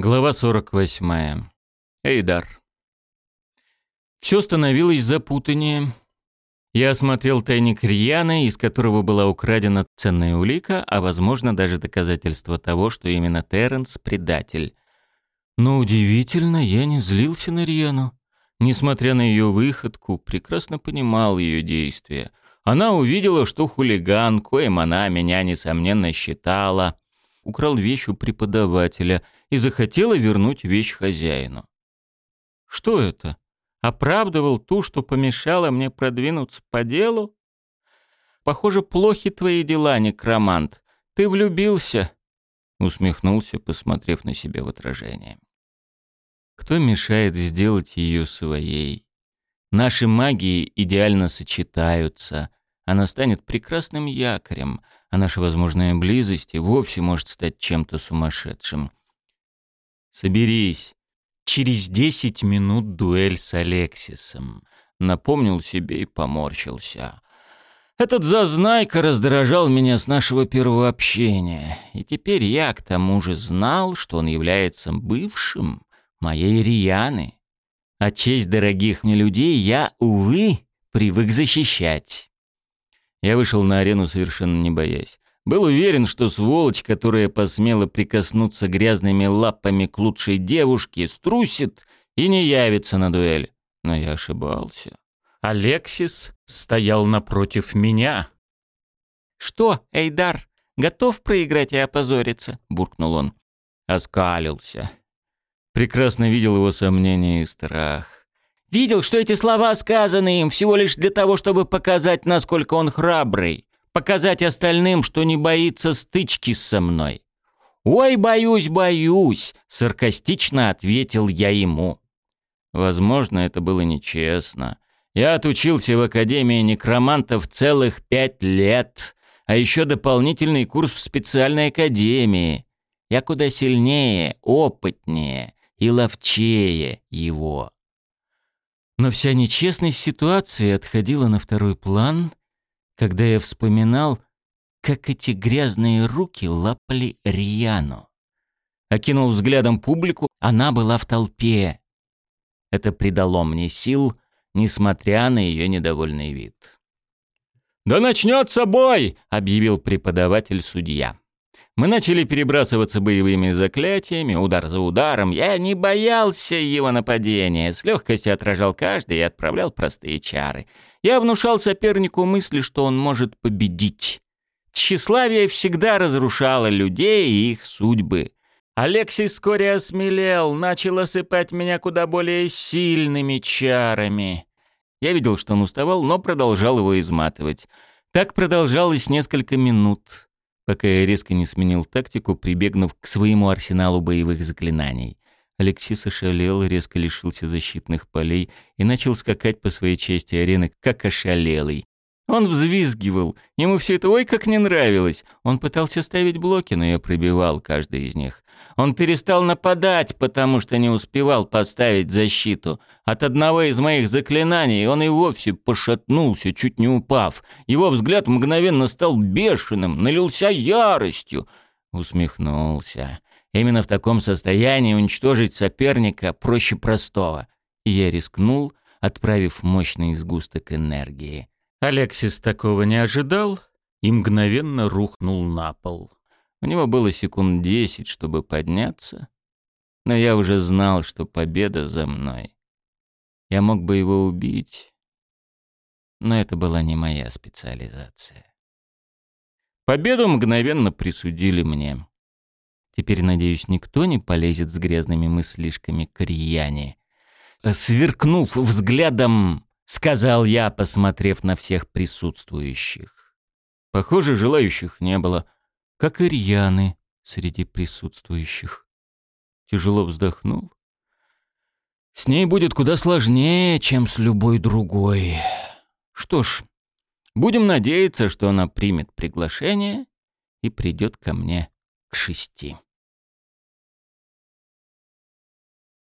Глава 48. Эйдар. Все становилось запутаннее. Я осмотрел тайник Рьяны, из которого была украдена ценная улика, а, возможно, даже доказательство того, что именно Терренс — предатель. Но удивительно, я не злился на Рьяну. Несмотря на ее выходку, прекрасно понимал ее действия. Она увидела, что хулиган, коим она меня, несомненно, считала, украл вещь у преподавателя — и захотела вернуть вещь хозяину. Что это? Оправдывал ту, что помешала мне продвинуться по делу? Похоже, плохи твои дела, некромант. Ты влюбился? Усмехнулся, посмотрев на себя в отражение. Кто мешает сделать ее своей? Наши магии идеально сочетаются. Она станет прекрасным якорем, а наша возможная близость и вовсе может стать чем-то сумасшедшим. Соберись. Через десять минут дуэль с Алексисом. Напомнил себе и поморщился. Этот зазнайка раздражал меня с нашего первого общения. И теперь я к тому же знал, что он является бывшим моей Рияны. А честь дорогих мне людей я, увы, привык защищать. Я вышел на арену совершенно не боясь. Был уверен, что сволочь, которая посмела прикоснуться грязными лапами к лучшей девушке, струсит и не явится на дуэль. Но я ошибался. Алексис стоял напротив меня. «Что, Эйдар, готов проиграть и опозориться?» — буркнул он. Оскалился. Прекрасно видел его сомнения и страх. Видел, что эти слова сказаны им всего лишь для того, чтобы показать, насколько он храбрый показать остальным, что не боится стычки со мной. «Ой, боюсь, боюсь», — саркастично ответил я ему. Возможно, это было нечестно. Я отучился в Академии некромантов целых пять лет, а еще дополнительный курс в специальной академии. Я куда сильнее, опытнее и ловчее его. Но вся нечестность ситуации отходила на второй план, когда я вспоминал, как эти грязные руки лапали Рьяну. Окинул взглядом публику, она была в толпе. Это придало мне сил, несмотря на ее недовольный вид. «Да начнется бой!» — объявил преподаватель-судья. Мы начали перебрасываться боевыми заклятиями, удар за ударом. Я не боялся его нападения, с легкостью отражал каждый и отправлял простые чары. Я внушал сопернику мысли, что он может победить. Тщеславие всегда разрушало людей и их судьбы. Алексей вскоре осмелел, начал осыпать меня куда более сильными чарами. Я видел, что он уставал, но продолжал его изматывать. Так продолжалось несколько минут пока я резко не сменил тактику, прибегнув к своему арсеналу боевых заклинаний. Алексис ошалел, резко лишился защитных полей и начал скакать по своей части арены, как ошалелый. Он взвизгивал. Ему все это ой как не нравилось. Он пытался ставить блоки, но я пробивал каждый из них. Он перестал нападать, потому что не успевал поставить защиту. От одного из моих заклинаний он и вовсе пошатнулся, чуть не упав. Его взгляд мгновенно стал бешеным, налился яростью. Усмехнулся. Именно в таком состоянии уничтожить соперника проще простого. И я рискнул, отправив мощный сгусток энергии. Алексис такого не ожидал и мгновенно рухнул на пол. У него было секунд десять, чтобы подняться, но я уже знал, что победа за мной. Я мог бы его убить, но это была не моя специализация. Победу мгновенно присудили мне. Теперь, надеюсь, никто не полезет с грязными мыслишками к Рьяне. Сверкнув взглядом сказал я, посмотрев на всех присутствующих. Похоже, желающих не было, как и рьяны среди присутствующих. Тяжело вздохнул. С ней будет куда сложнее, чем с любой другой. Что ж, будем надеяться, что она примет приглашение и придет ко мне к шести.